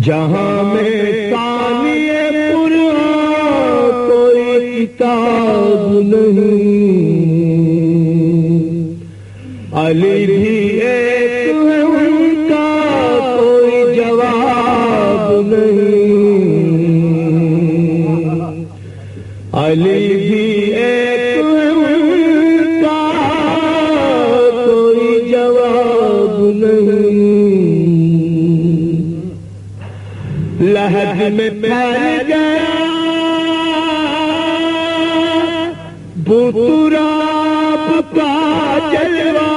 جہاں میں سانی پورا کوئی کتاب نہیں۔ علی بھی ایک میں پھیل گیا بترا کا جلوا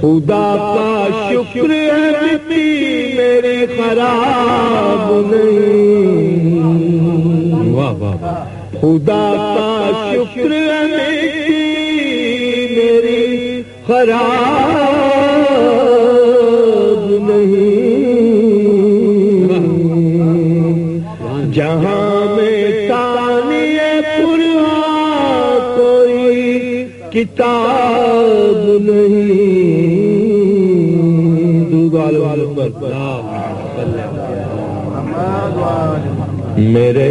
خدا کا شکر ہے میرے خراب نہیں واہ واہ خدا کا شکر ہے میری خراب کتاب نہیں۔ دوگال والوں میرے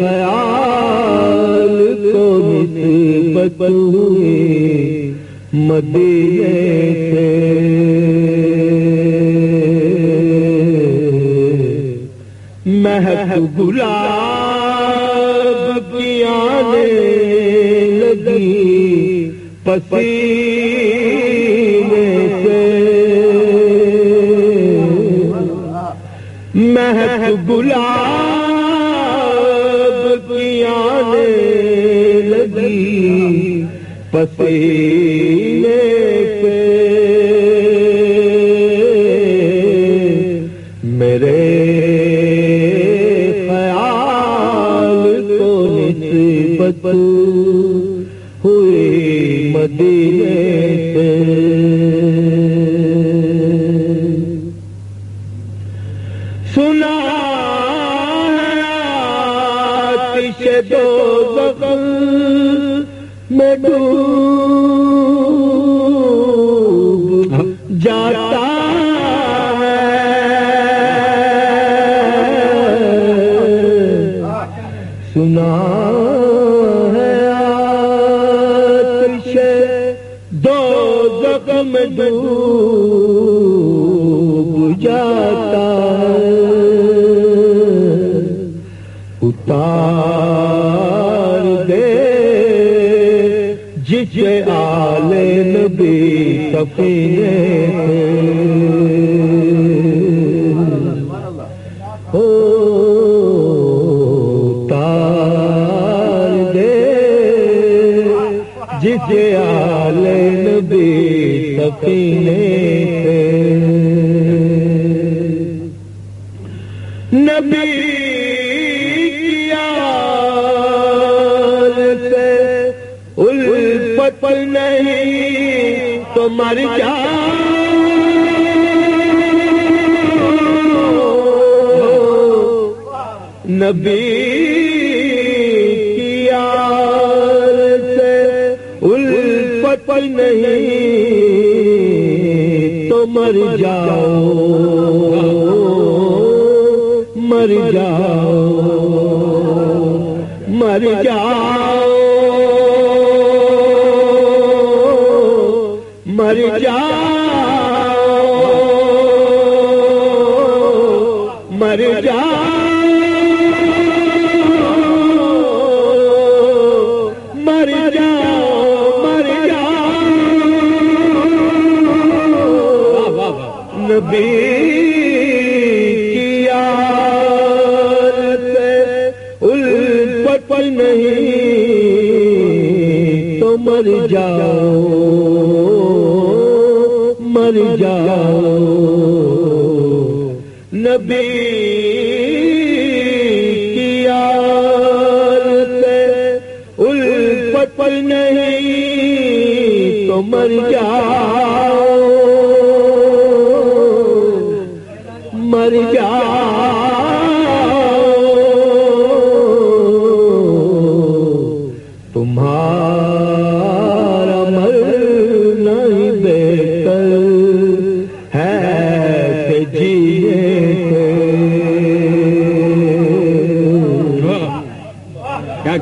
خیال کو نسبت مدینے سے۔ مہک گلاب کی آنے لگی پسینے سے۔ مہک گلاب کی آنے لگی پسینے سنا آتش دو زخم میں ڈوب جاتا ہے۔ سنا ڈوب جاتا ہے۔ اتار دے جسے آل نبی سفینے جسے آل نبی سکینے سفینے نبی کی آل سے الفت نہیں تو مر جا۔ نبی نہیں تو مر جاؤ مر جاؤ مر جاؤ مر جاؤ مر جاؤ۔ جاؤ مر جاؤ نبی کی آل سے نہیں تو مر جاؤ مر جاؤ۔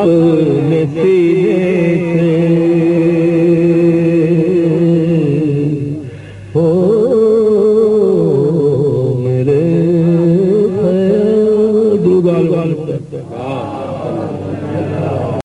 اپنے سے